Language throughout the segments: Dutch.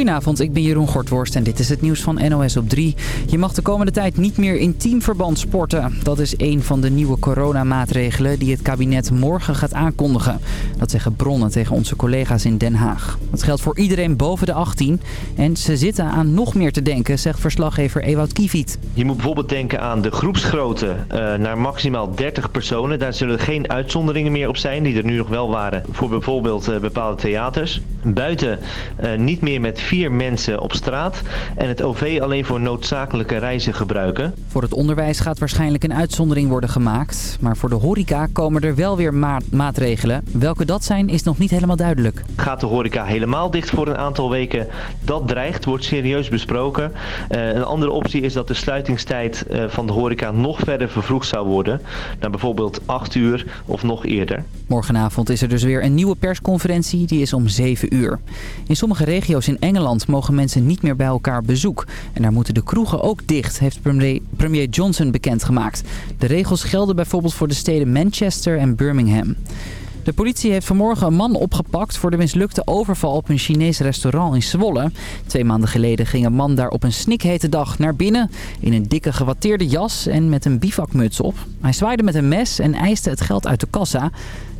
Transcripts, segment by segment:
Goedenavond, ik ben Jeroen Gortworst en dit is het nieuws van NOS op 3. Je mag de komende tijd niet meer in teamverband sporten. Dat is een van de nieuwe coronamaatregelen die het kabinet morgen gaat aankondigen. Dat zeggen bronnen tegen onze collega's in Den Haag. Dat geldt voor iedereen boven de 18. En ze zitten aan nog meer te denken, zegt verslaggever Ewout Kieviet. Je moet bijvoorbeeld denken aan de groepsgrootte uh, naar maximaal 30 personen. Daar zullen geen uitzonderingen meer op zijn, die er nu nog wel waren voor bijvoorbeeld uh, bepaalde theaters. Buiten uh, niet meer met vier mensen op straat en het OV alleen voor noodzakelijke reizen gebruiken. Voor het onderwijs gaat waarschijnlijk een uitzondering worden gemaakt. Maar voor de horeca komen er wel weer ma maatregelen. Welke dat zijn is nog niet helemaal duidelijk. Gaat de horeca helemaal dicht voor een aantal weken? Dat dreigt, wordt serieus besproken. Uh, een andere optie is dat de sluitingstijd uh, van de horeca nog verder vervroegd zou worden. Naar bijvoorbeeld 8 uur of nog eerder. Morgenavond is er dus weer een nieuwe persconferentie. Die is om 7 uur. In sommige regio's in Engeland mogen mensen niet meer bij elkaar bezoek. En daar moeten de kroegen ook dicht, heeft premier, premier Johnson bekendgemaakt. De regels gelden bijvoorbeeld voor de steden Manchester en Birmingham. De politie heeft vanmorgen een man opgepakt voor de mislukte overval op een Chinees restaurant in Zwolle. Twee maanden geleden ging een man daar op een snikhete dag naar binnen in een dikke gewatteerde jas en met een bivakmuts op. Hij zwaaide met een mes en eiste het geld uit de kassa.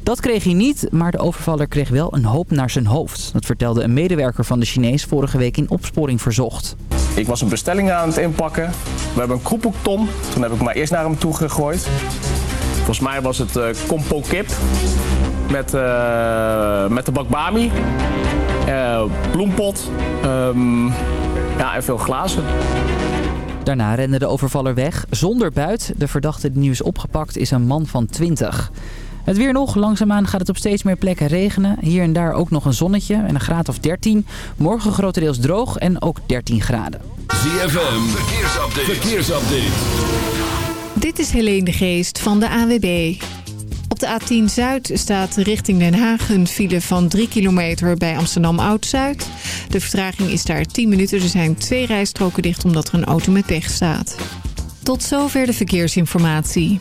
Dat kreeg hij niet, maar de overvaller kreeg wel een hoop naar zijn hoofd. Dat vertelde een medewerker van de Chinees vorige week in opsporing verzocht. Ik was een bestelling aan het inpakken. We hebben een kroepelton. Toen heb ik maar eerst naar hem toe gegooid. Volgens mij was het uh, kompo kip met, uh, met de bakbami, uh, bloempot um, ja, en veel glazen. Daarna rende de overvaller weg zonder buit. De verdachte die nu is opgepakt is een man van 20. Het weer nog. Langzaamaan gaat het op steeds meer plekken regenen. Hier en daar ook nog een zonnetje en een graad of 13. Morgen grotendeels droog en ook 13 graden. ZFM, verkeersupdate. verkeersupdate. Dit is Helene de Geest van de AWB. Op de A10 Zuid staat richting Den Haag een file van 3 kilometer bij Amsterdam Oud-Zuid. De vertraging is daar 10 minuten. Er zijn twee rijstroken dicht omdat er een auto met pech staat. Tot zover de verkeersinformatie.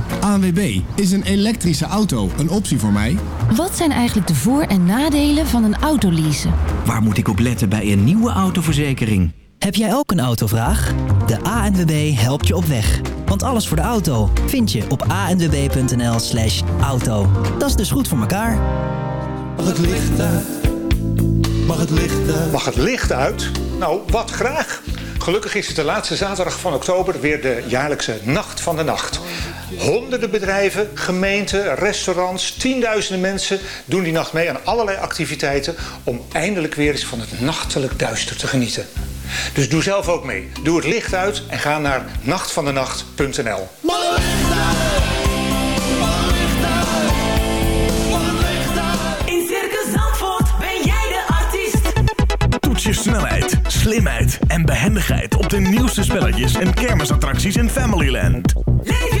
ANWB, is een elektrische auto een optie voor mij? Wat zijn eigenlijk de voor- en nadelen van een autoleasen? Waar moet ik op letten bij een nieuwe autoverzekering? Heb jij ook een autovraag? De ANWB helpt je op weg. Want alles voor de auto vind je op anwb.nl slash auto. Dat is dus goed voor elkaar. Mag het licht uit? Mag het licht uit? Mag het licht uit? Nou, wat graag. Gelukkig is het de laatste zaterdag van oktober weer de jaarlijkse Nacht van de Nacht. Honderden bedrijven, gemeenten, restaurants, tienduizenden mensen doen die nacht mee aan allerlei activiteiten om eindelijk weer eens van het nachtelijk duister te genieten. Dus doe zelf ook mee. Doe het licht uit en ga naar nachtvandenacht.nl. In Circus Zandvoort ben jij de artiest. Toets je snelheid, slimheid en behendigheid op de nieuwste spelletjes en kermisattracties in Familyland. Leef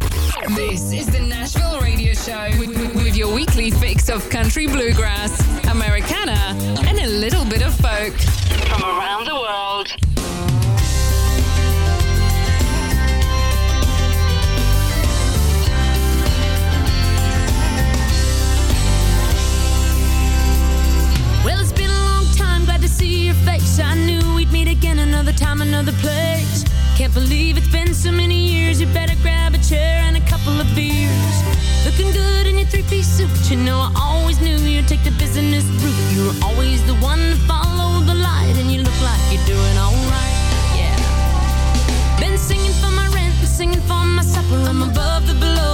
This is the Nashville Radio Show with, with, with your weekly fix of country bluegrass, Americana, and a little bit of folk from around the world. Well, it's been a long time, glad to see your face. I knew we'd meet again another time, another place. Can't believe it's been so many years. You better grab a chair and a couple of beers. Looking good in your three piece suit. You know, I always knew you'd take the business route. You were always the one to follow the light, and you look like you're doing alright. Yeah. Been singing for my rent singing for my supper. I'm above the below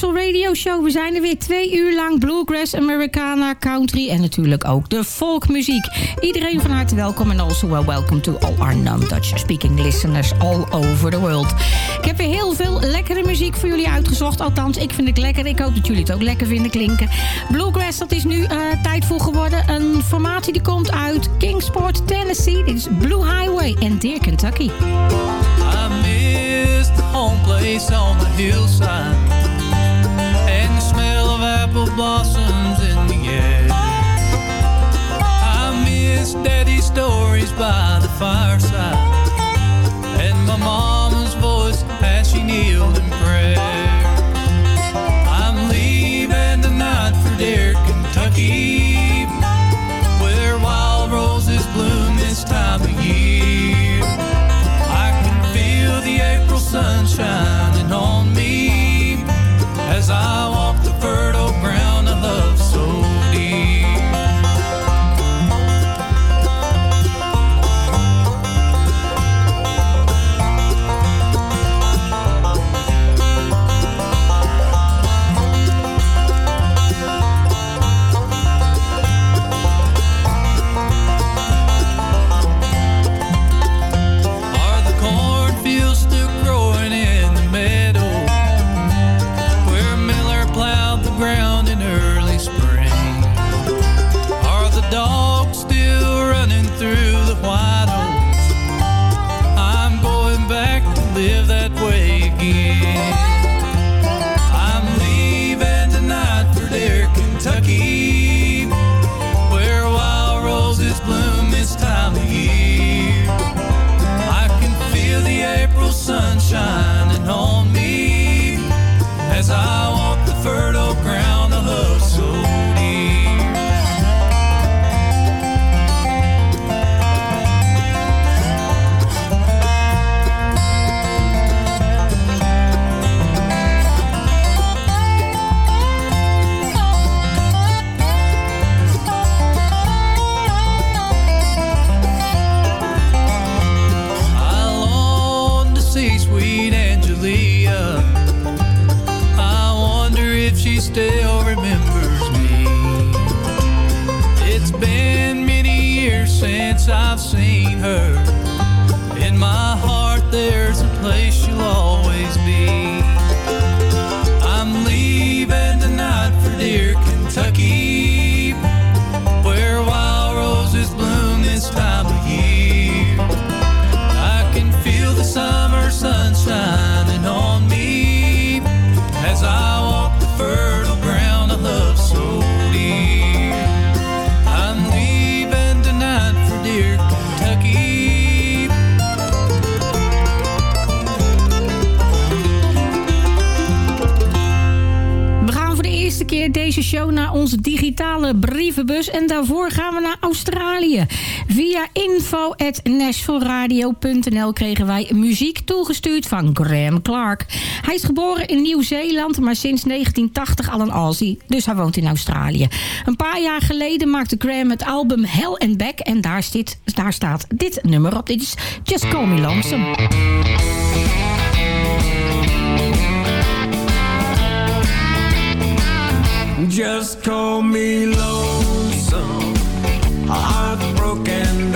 Nashville Radio Show. We zijn er weer twee uur lang. Bluegrass, Americana, country en natuurlijk ook de folkmuziek. Iedereen van harte welkom en also well welcome to all our non-Dutch speaking listeners all over the world. Ik heb weer heel veel lekkere muziek voor jullie uitgezocht. Althans, ik vind het lekker. Ik hoop dat jullie het ook lekker vinden klinken. Bluegrass, dat is nu uh, tijd voor geworden. Een formatie die komt uit Kingsport, Tennessee. Dit is Blue Highway en Deer, Kentucky. I miss home place on the hillside blossoms in the air. I miss daddy's stories by the fireside And my mama's voice as she kneeled in prayer. I'm leaving tonight for Deer, Kentucky Where wild roses bloom this time of year. I can feel the April sun show naar onze digitale brievenbus. En daarvoor gaan we naar Australië. Via info.nashvilleradio.nl kregen wij muziek toegestuurd van Graham Clark. Hij is geboren in Nieuw-Zeeland, maar sinds 1980 al een Aussie. Dus hij woont in Australië. Een paar jaar geleden maakte Graham het album Hell and Back. En daar, zit, daar staat dit nummer op. Dit is Just Call Me Lonesome. Just call me lonesome, heartbroken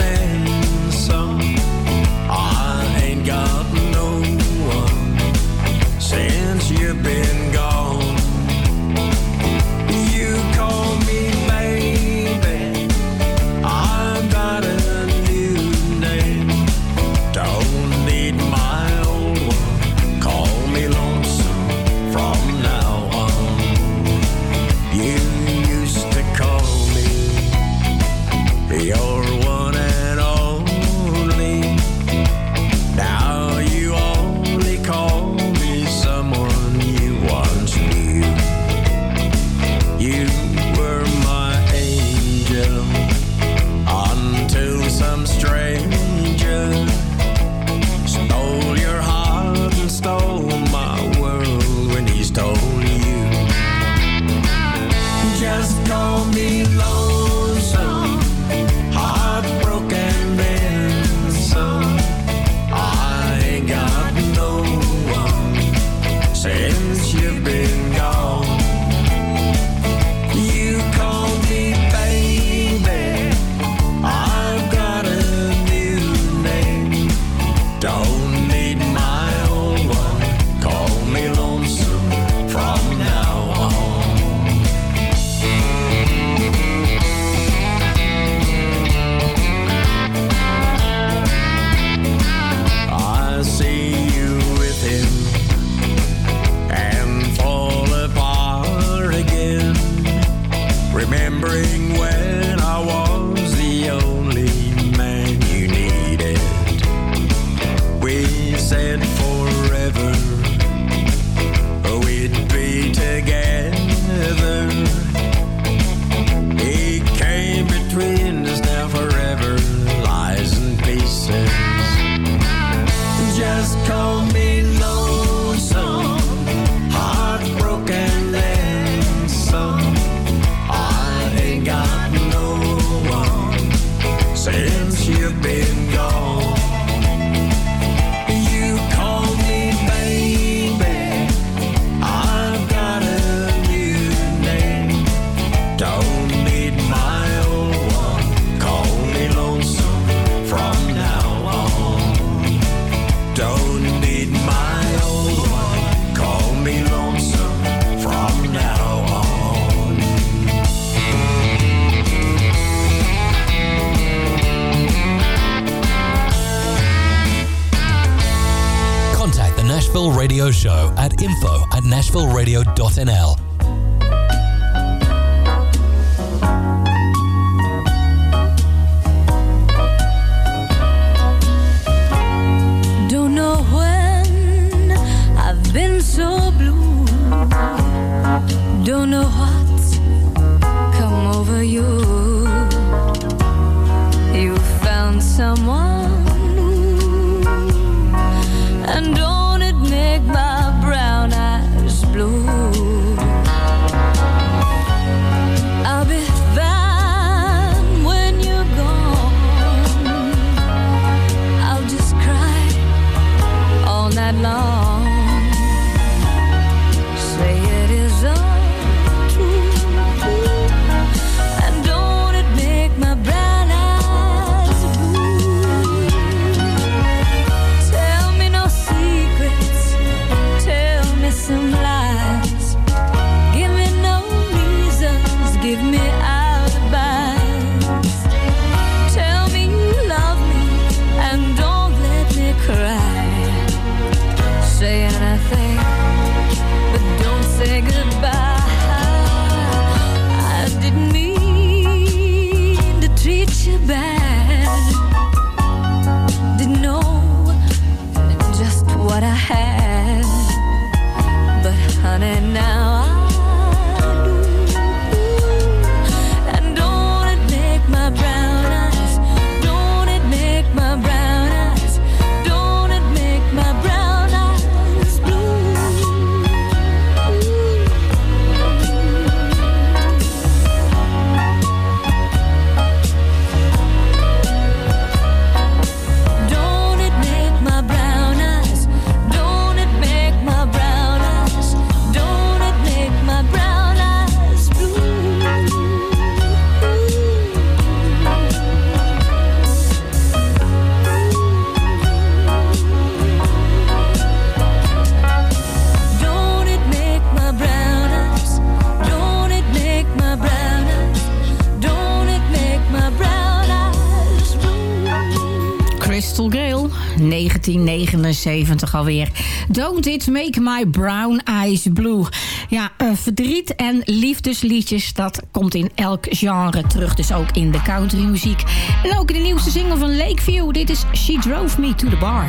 79 alweer. Don't It Make My Brown Eyes Blue. Ja, eh, verdriet en liefdesliedjes, dat komt in elk genre terug. Dus ook in de countrymuziek. En ook in de nieuwste single van Lakeview. Dit is She Drove Me To The Bar.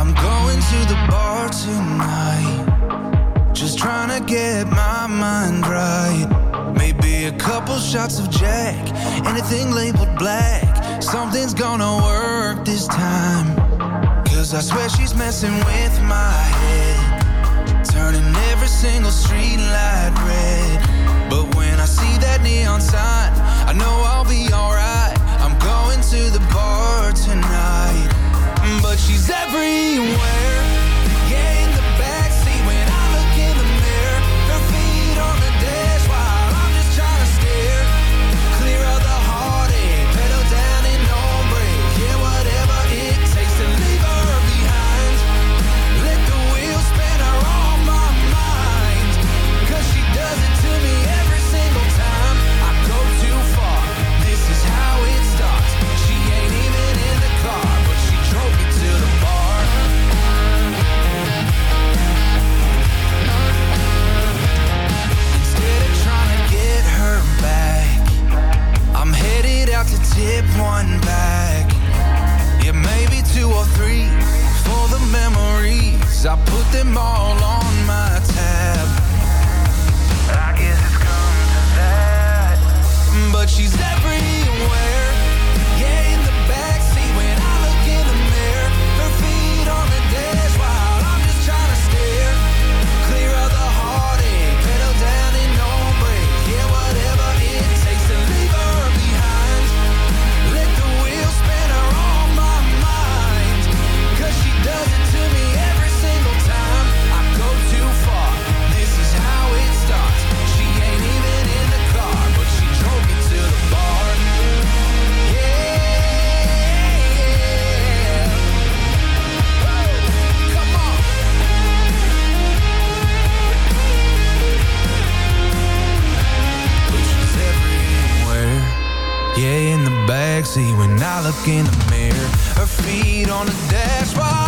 I'm going to the bar tonight. Just trying to get my mind right. Maybe a couple shots of Jack. Anything labeled black. Something's gonna work this time. Cause I swear she's messing with my head. Turning every single street light red. But when I see that neon sign I know I'll be alright. I'm going to the bar tonight. But she's everywhere. slip one back. Yeah, maybe two or three for the memories. I put them all on my tab. I guess it's come to that. But she's everywhere. see when I look in the mirror. Her feet on the dashboard.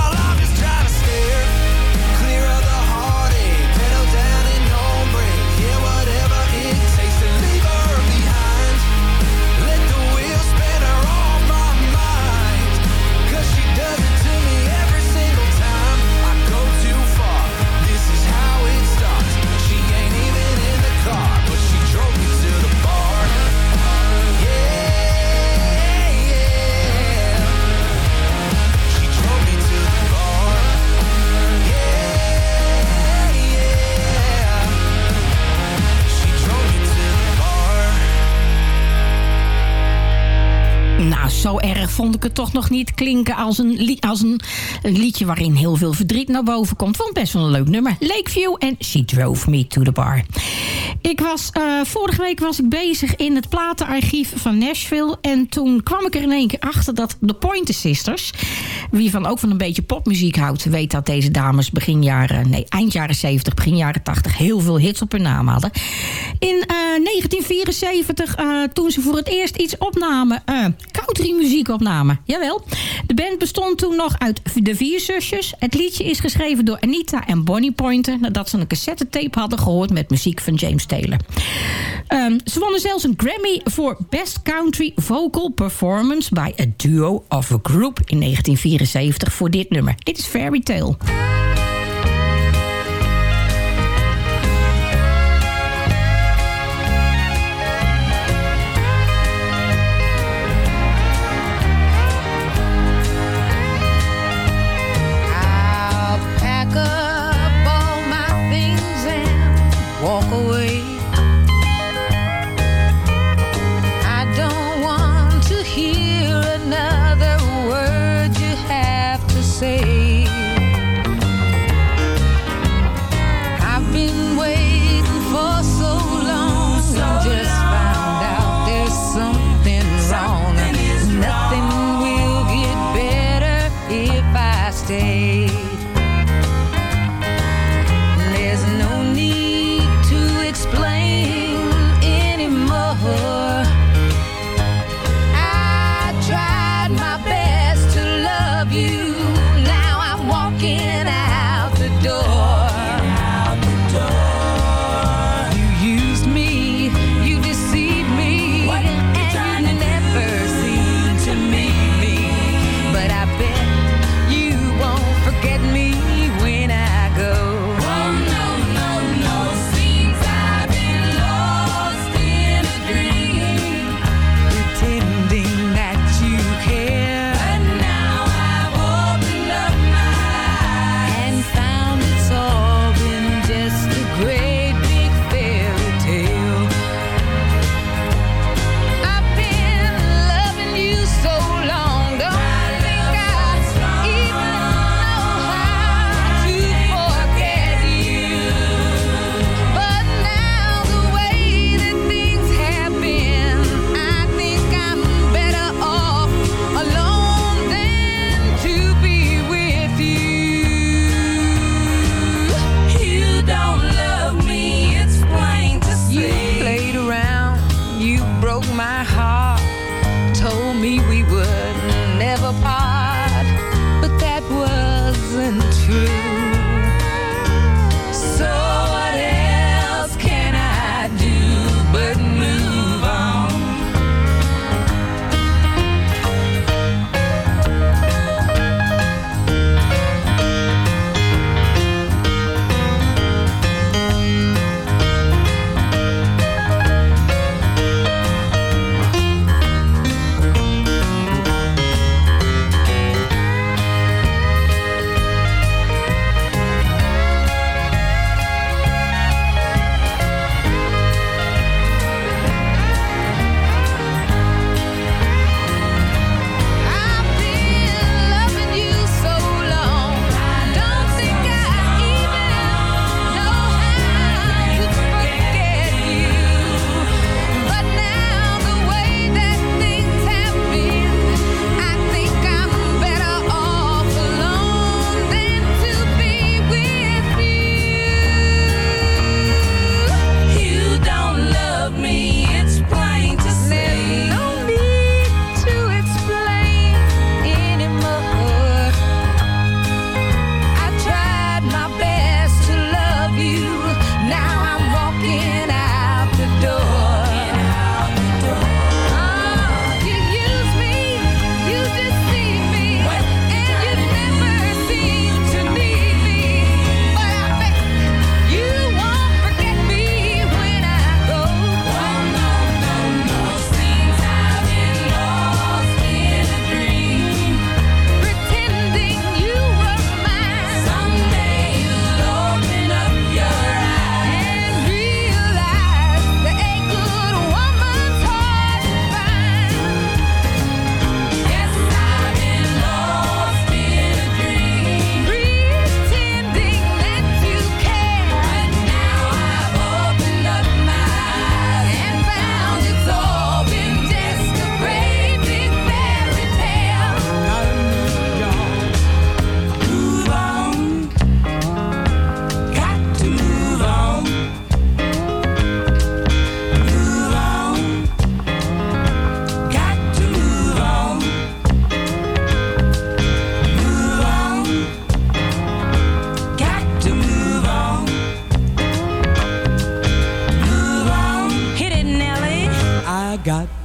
Zo erg vond ik het toch nog niet klinken als een, als een, een liedje waarin heel veel verdriet naar boven komt. Vond best wel een leuk nummer. Lakeview en She Drove Me to the Bar. Ik was, eh, vorige week was ik bezig in het platenarchief van Nashville. En toen kwam ik er in één keer achter dat de Pointer Sisters... wie van ook van een beetje popmuziek houdt... weet dat deze dames begin jaren, nee, eind jaren 70, begin jaren 80... heel veel hits op hun naam hadden. In eh, 1974, eh, toen ze voor het eerst iets opnamen... eh countrymuziek Jawel. De band bestond toen nog uit de vier zusjes. Het liedje is geschreven door Anita en Bonnie Pointer... nadat ze een cassettetape hadden gehoord met muziek van James Taylor. Ehm, ze wonnen zelfs een Grammy voor Best Country Vocal Performance... by a Duo of a Group in 1974 voor dit nummer. Dit is Fairy Tale.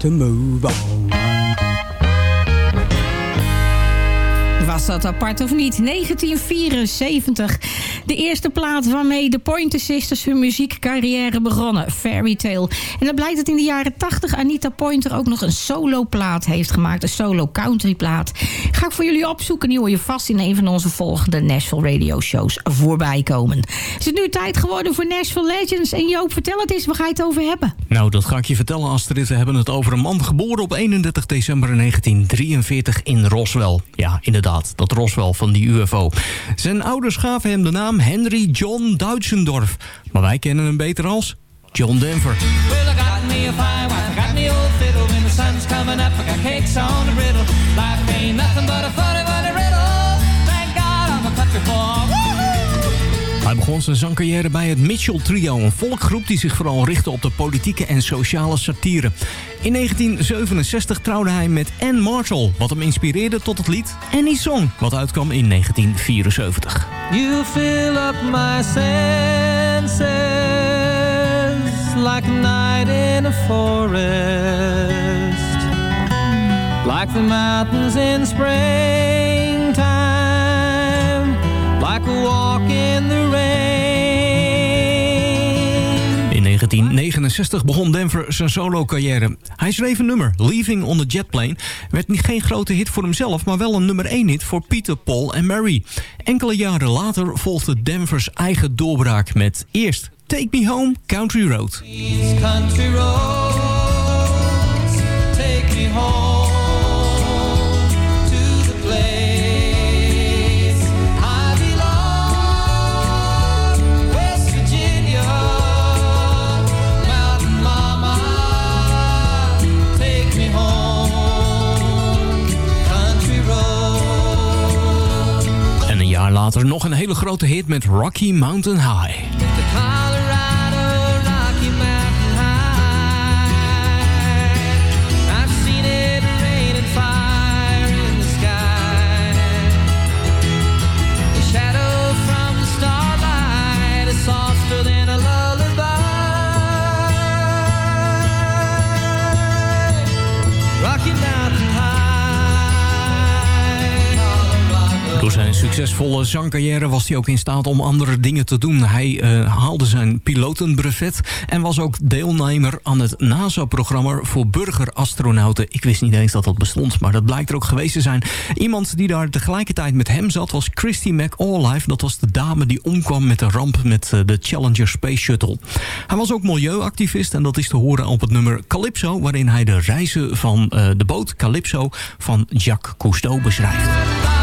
To move on. Was dat apart of niet? 1974. De eerste plaat waarmee de Pointer Sisters hun muziekcarrière begonnen. Fairy Tale. En dan blijkt dat in de jaren 80 Anita Pointer ook nog een solo-plaat heeft gemaakt. Een solo-country-plaat. Ga ik voor jullie opzoeken. Die hoor je vast in een van onze volgende Nashville Radio shows voorbij komen. Is het nu tijd geworden voor Nashville Legends? En Joop, vertel het eens, waar ga je het over hebben? Nou, dat ga ik je vertellen, Astrid. We hebben het over een man geboren op 31 december 1943 in Roswell. Ja, inderdaad, dat Roswell van die UFO. Zijn ouders gaven hem de naam Henry John Duitsendorf. Maar wij kennen hem beter als John Denver. Hij begon zijn zangcarrière bij het Mitchell Trio, een volkgroep die zich vooral richtte op de politieke en sociale satire. In 1967 trouwde hij met Ann Marshall, wat hem inspireerde tot het lied Any Song, wat uitkwam in 1974. You fill up my senses like a night in a forest, like the mountains in springtime, like a walk in the rain. In 1969 begon Denver zijn solo-carrière. Hij schreef een nummer, Leaving on the Jet Plane. Werd niet geen grote hit voor hemzelf, maar wel een nummer 1 hit voor Peter, Paul en Mary. Enkele jaren later volgde Denvers eigen doorbraak met eerst Take Me Home, Country Road. Country roads later nog een hele grote hit met Rocky Mountain High. Succesvolle zangcarrière was hij ook in staat om andere dingen te doen. Hij eh, haalde zijn pilotenbrevet en was ook deelnemer aan het NASA-programma voor burgerastronauten. Ik wist niet eens dat dat bestond, maar dat blijkt er ook geweest te zijn. Iemand die daar tegelijkertijd met hem zat was Christy McAuliffe. Dat was de dame die omkwam met de ramp met eh, de Challenger Space Shuttle. Hij was ook milieuactivist en dat is te horen op het nummer Calypso... waarin hij de reizen van eh, de boot Calypso van Jacques Cousteau beschrijft.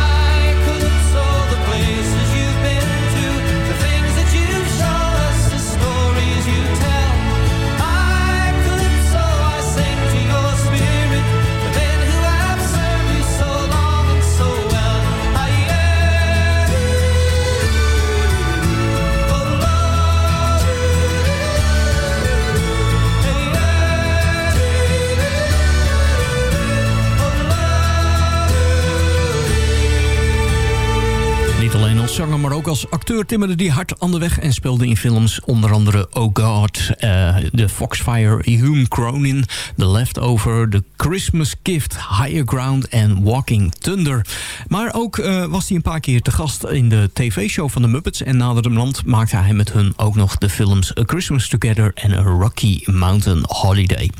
Als zanger, maar ook als acteur timmerde hij hard aan de weg... en speelde in films onder andere Oh God, eh, The Foxfire, Hume Cronin... The Leftover, The Christmas Gift, Higher Ground en Walking Thunder. Maar ook eh, was hij een paar keer te gast in de tv-show van de Muppets... en naderhand maakte hij met hun ook nog de films A Christmas Together... en A Rocky Mountain Holiday.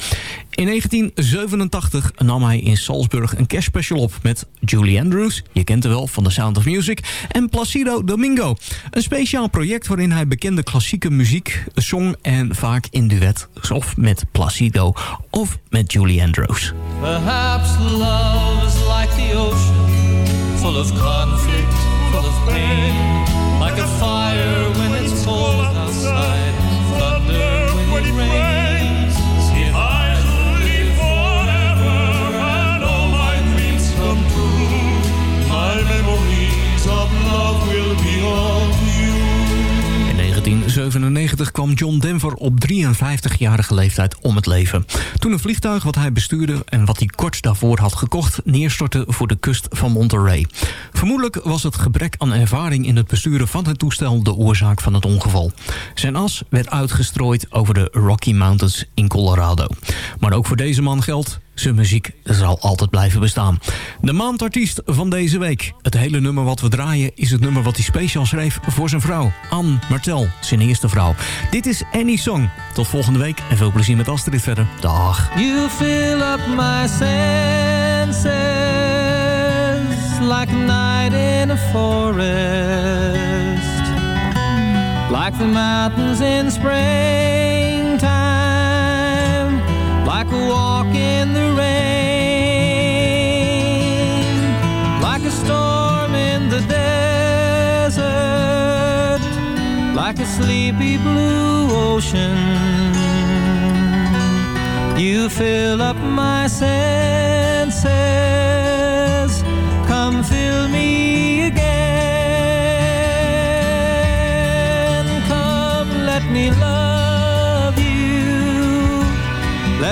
In 1987 nam hij in Salzburg een kerstspecial op met Julie Andrews, je kent haar wel van The Sound of Music, en Placido Domingo. Een speciaal project waarin hij bekende klassieke muziek zong en vaak in duet, of met Placido of met Julie Andrews. Perhaps love is like the ocean, full of conflict, full of pain. Like a fire when it's cold outside, thunder when it rains. 1997 kwam John Denver op 53-jarige leeftijd om het leven. Toen een vliegtuig wat hij bestuurde en wat hij kort daarvoor had gekocht... neerstortte voor de kust van Monterey. Vermoedelijk was het gebrek aan ervaring in het besturen van het toestel... de oorzaak van het ongeval. Zijn as werd uitgestrooid over de Rocky Mountains in Colorado. Maar ook voor deze man geldt... Zijn muziek zal altijd blijven bestaan. De maandartiest van deze week. Het hele nummer wat we draaien is het nummer wat hij speciaal schreef voor zijn vrouw. Anne Martel, zijn eerste vrouw. Dit is Annie Song. Tot volgende week en veel plezier met Astrid verder. Dag. You fill up my senses like a night in a forest, like the mountains in springtime, like a walk in the rain, like a storm in the desert, like a sleepy blue ocean. You fill up my senses. Come fill me again.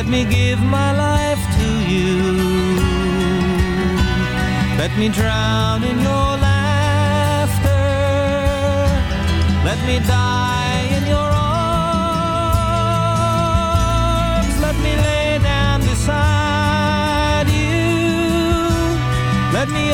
Let me give my life to you. Let me drown in your laughter. Let me die in your arms. Let me lay down beside you. Let me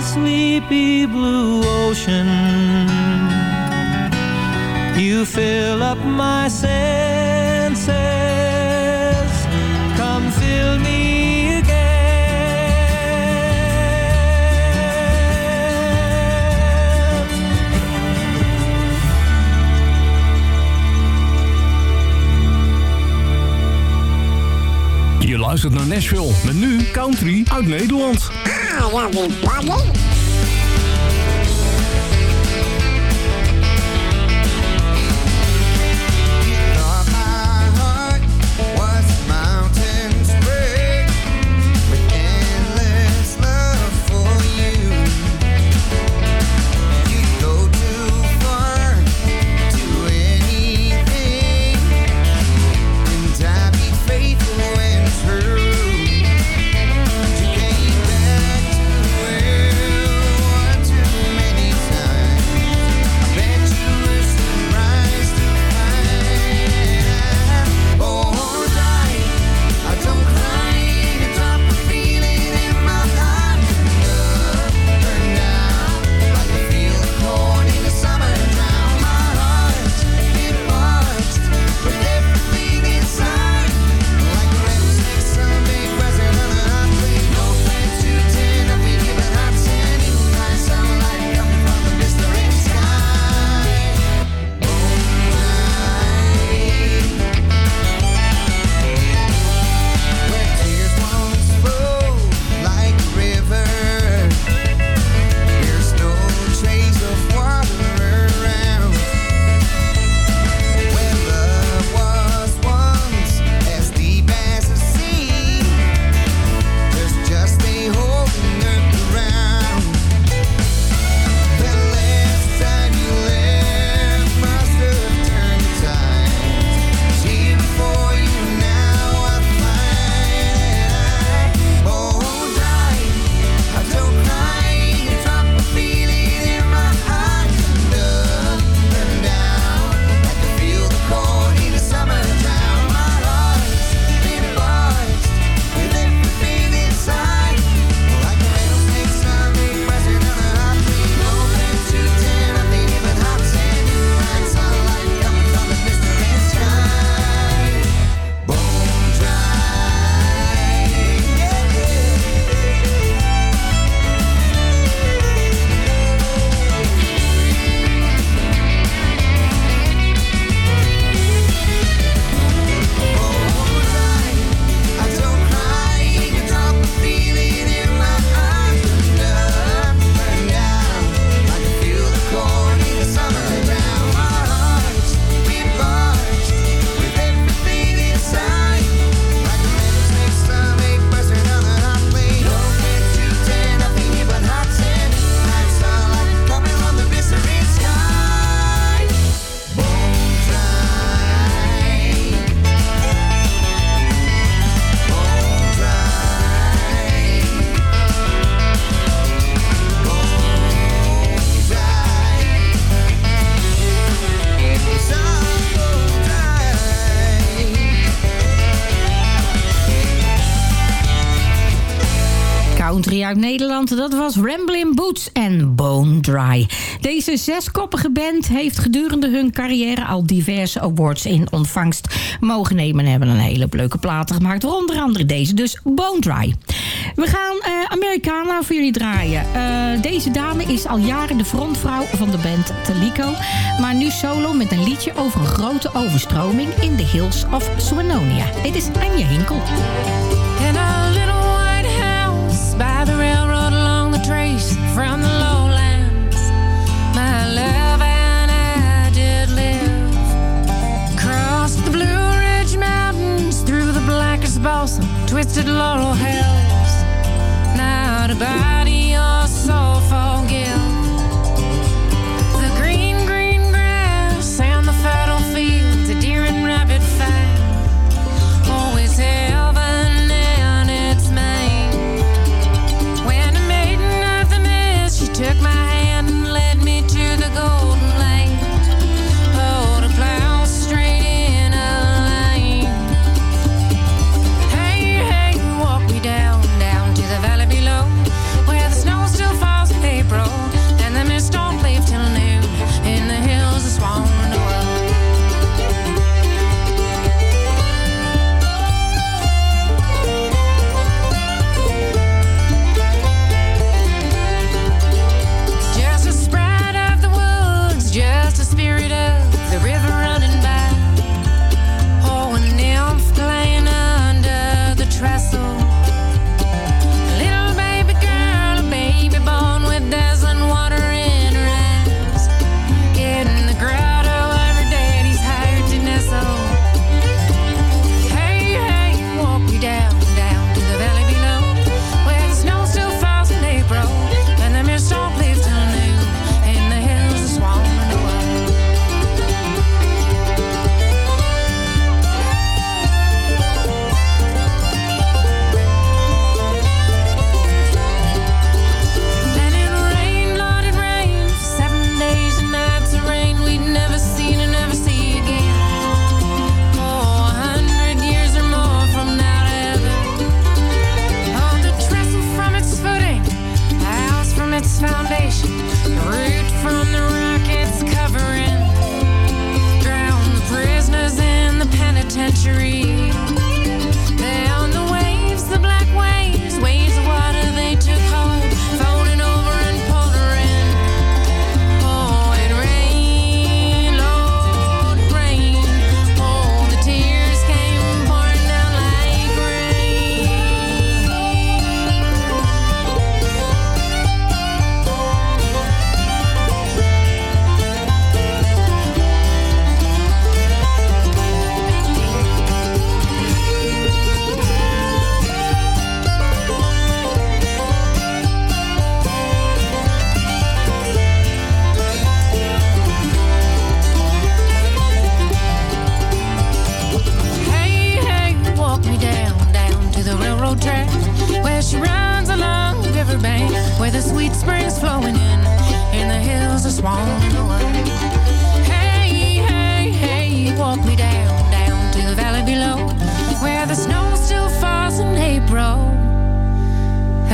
a sleepy blue ocean. You fill up my senses. Come fill me again. Je luistert naar Nashville met nu country uit Nederland. Mountains country uit Nederland. Dat was Ramblin' Boots en Bone Dry. Deze zeskoppige band heeft gedurende hun carrière al diverse awards in ontvangst mogen nemen. En hebben een hele leuke platen gemaakt, onder andere deze. Dus Bone Dry. We gaan eh, uh, Americana nou voor jullie draaien. Eh, deze dame is al jaren de frontvrouw van de band Telico... Maar nu solo met een liedje over een grote overstroming in de hills of Swanonia. Dit is Anja Hinkel. A little twisted laurel hills. Not a body or soul forgives.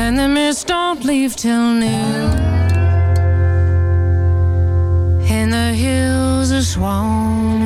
and the mist don't leave till noon. And the hills are swarming.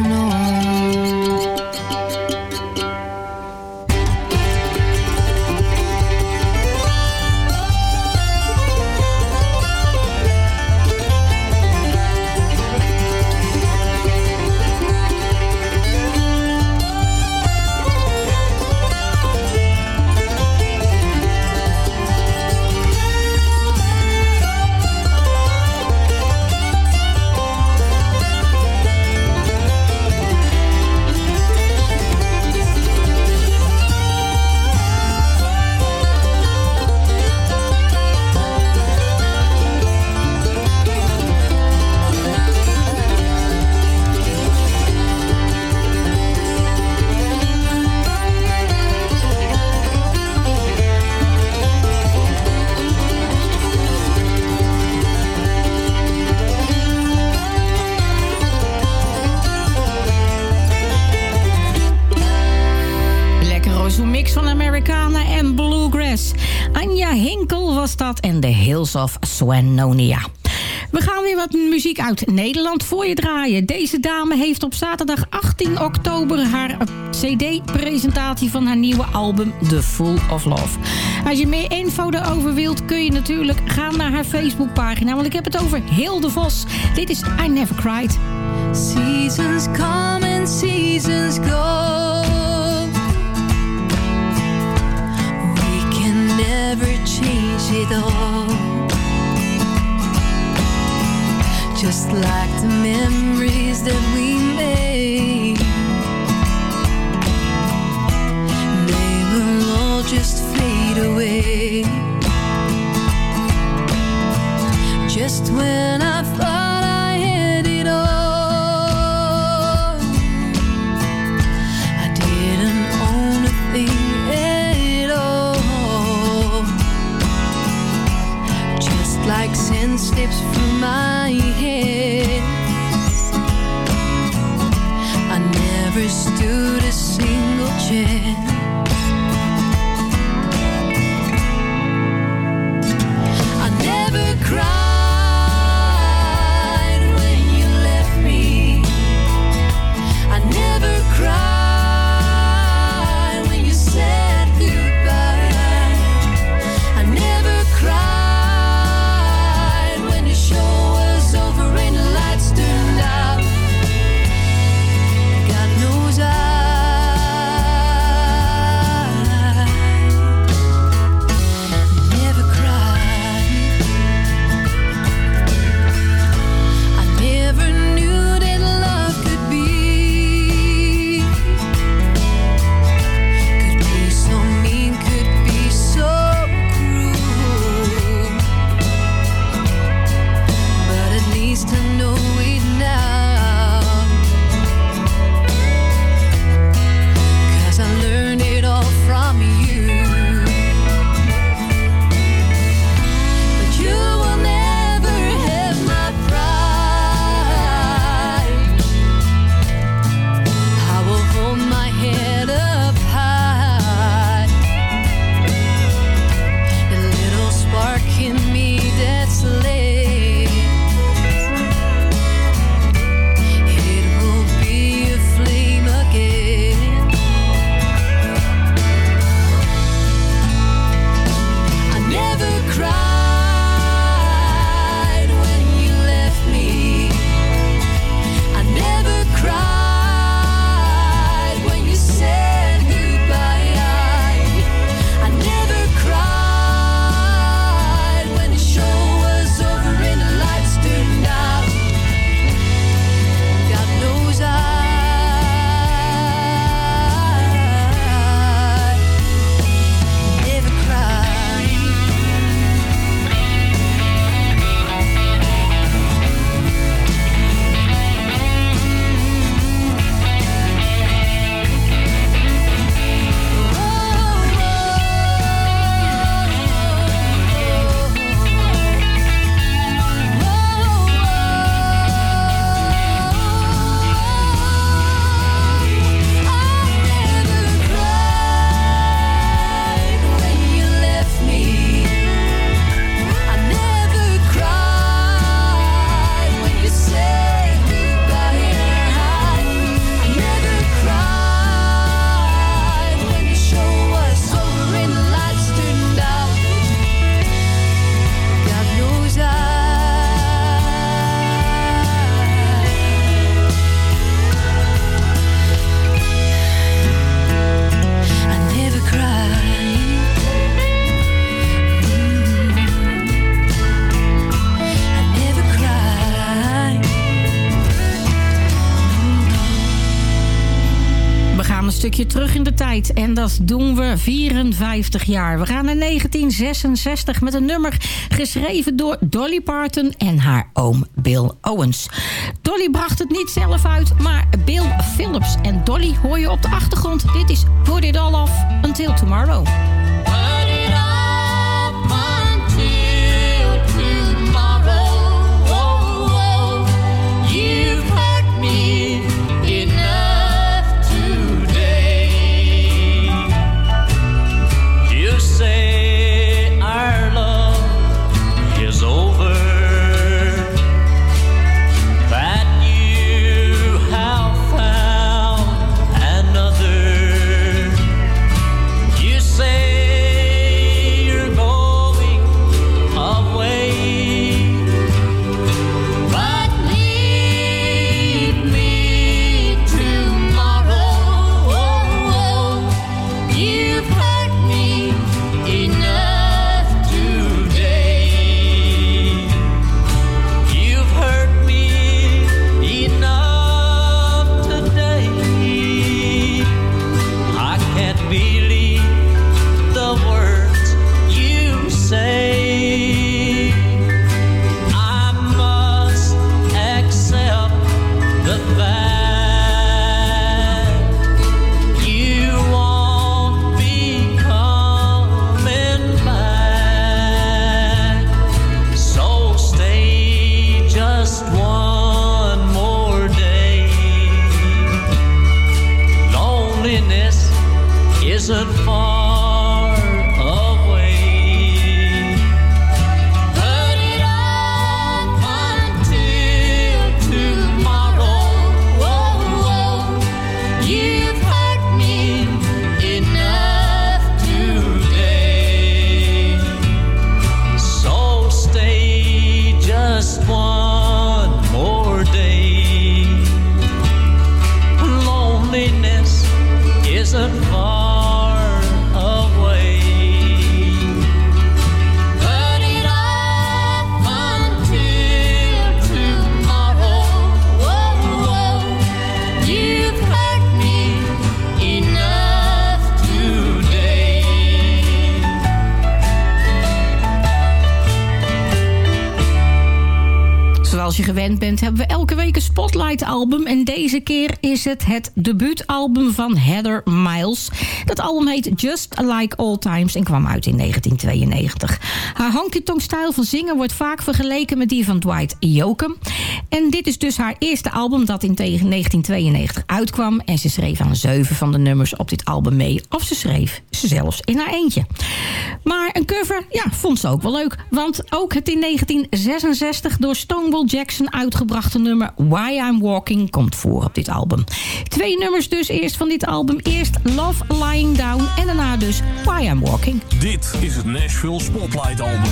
Hills of Swanonia. We gaan weer wat muziek uit Nederland voor je draaien. Deze dame heeft op zaterdag 18 oktober haar cd-presentatie van haar nieuwe album The Full of Love. Als je meer info erover wilt, kun je natuurlijk gaan naar haar Facebookpagina. Want ik heb het over Hilde Vos. Dit is I Never Cried. Seasons come and seasons go. Never change it all. Just like the memories that we made. They will all just fade away. Just when I my stukje terug in de tijd en dat doen we 54 jaar. We gaan naar 1966 met een nummer geschreven door Dolly Parton en haar oom Bill Owens. Dolly bracht het niet zelf uit, maar Bill Phillips en Dolly hoor je op de achtergrond. Dit is Put It All Off Until Tomorrow. distant fall. Gewend bent hebben we Spotlight album. En deze keer is het het debuutalbum van Heather Miles. Dat album heet Just Like Old Times en kwam uit in 1992. Haar honky-tonk stijl van zingen wordt vaak vergeleken met die van Dwight Yoakam. En dit is dus haar eerste album dat in tegen 1992 uitkwam. En ze schreef aan zeven van de nummers op dit album mee. Of ze schreef ze zelfs in haar eentje. Maar een cover, ja, vond ze ook wel leuk. Want ook het in 1966 door Stonewall Jackson uitgebrachte nummer Why I'm Walking komt voor op dit album. Twee nummers dus eerst van dit album. Eerst Love Lying Down en daarna dus Why I'm Walking. Dit is het Nashville Spotlight Album.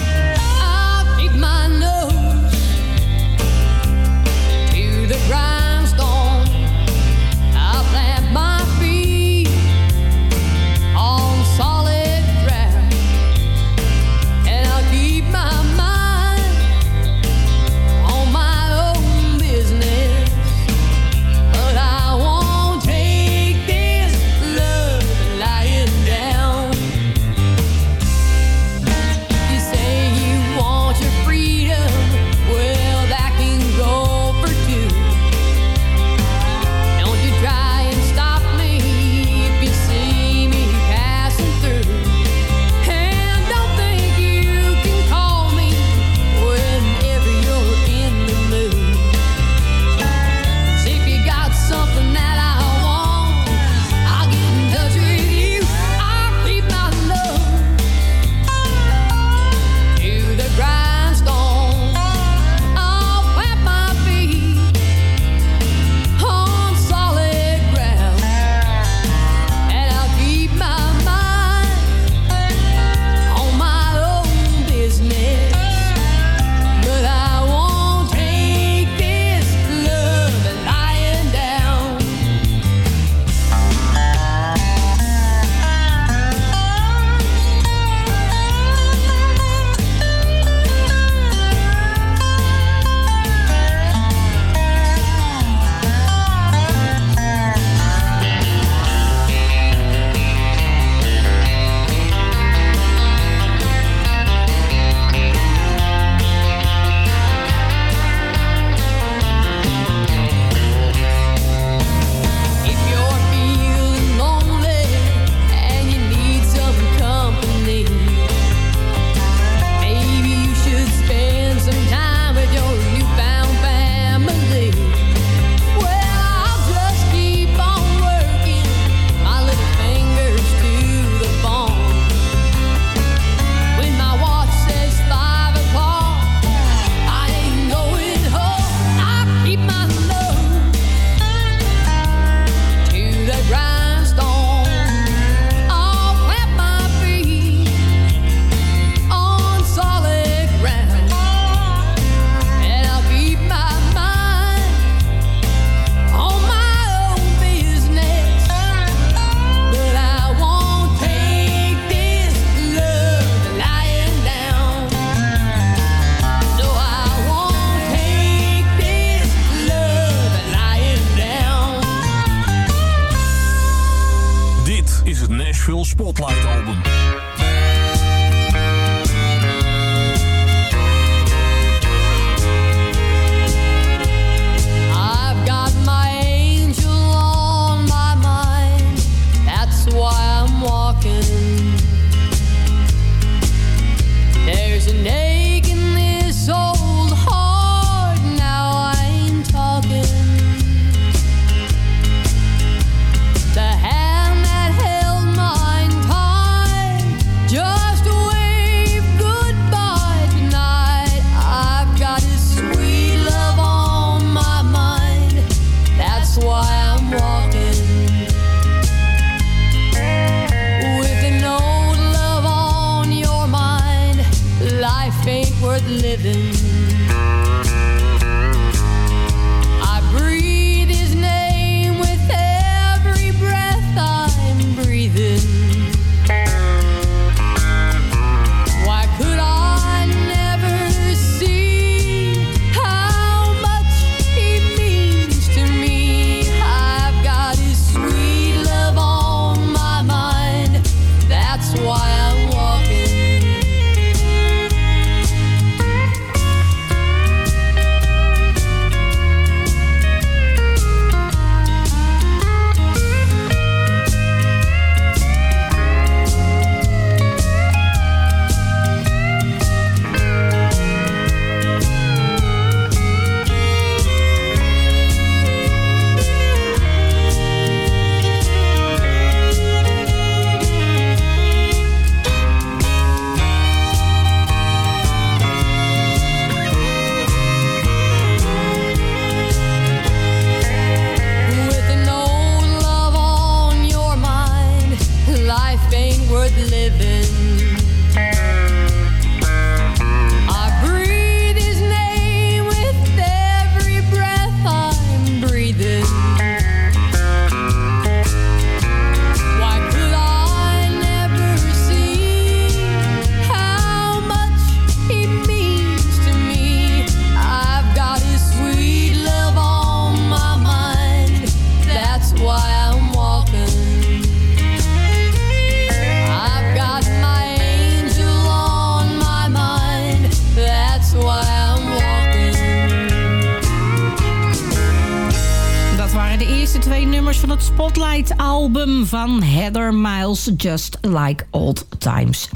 Just Like Old Times.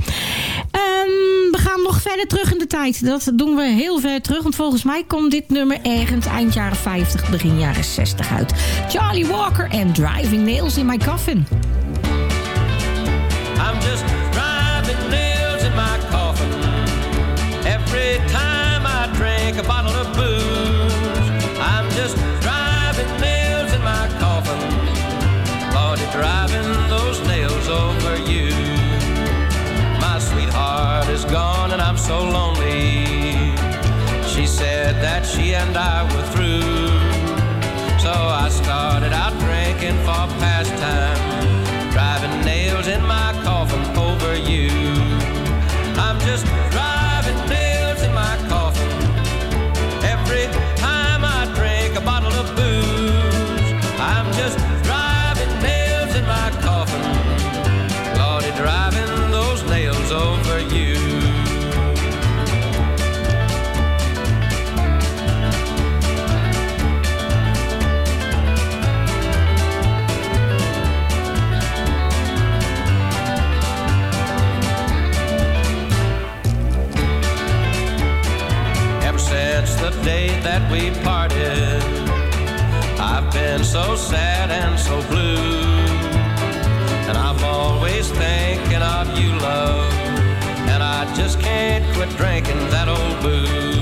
Ehm, we gaan nog verder terug in de tijd. Dat doen we heel ver terug, want volgens mij komt dit nummer ergens eind jaren 50, begin jaren 60 uit. Charlie Walker en Driving Nails in My Coffin. I'm just that we parted, I've been so sad and so blue. And I'm always thinking of you, love. And I just can't quit drinking that old booze.